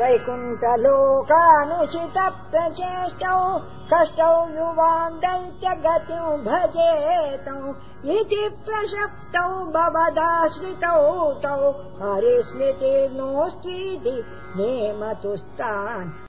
वैकुण्ठलोकानुचितप्रचेष्टौ प्रचेष्टौ कष्टौ युवान् दैत्यगतिं भजेतौ इति प्रशक्तौ भवदाश्रितौ तौ हरिस्मृतिर्नोऽस्तीति नेमतुस्तान्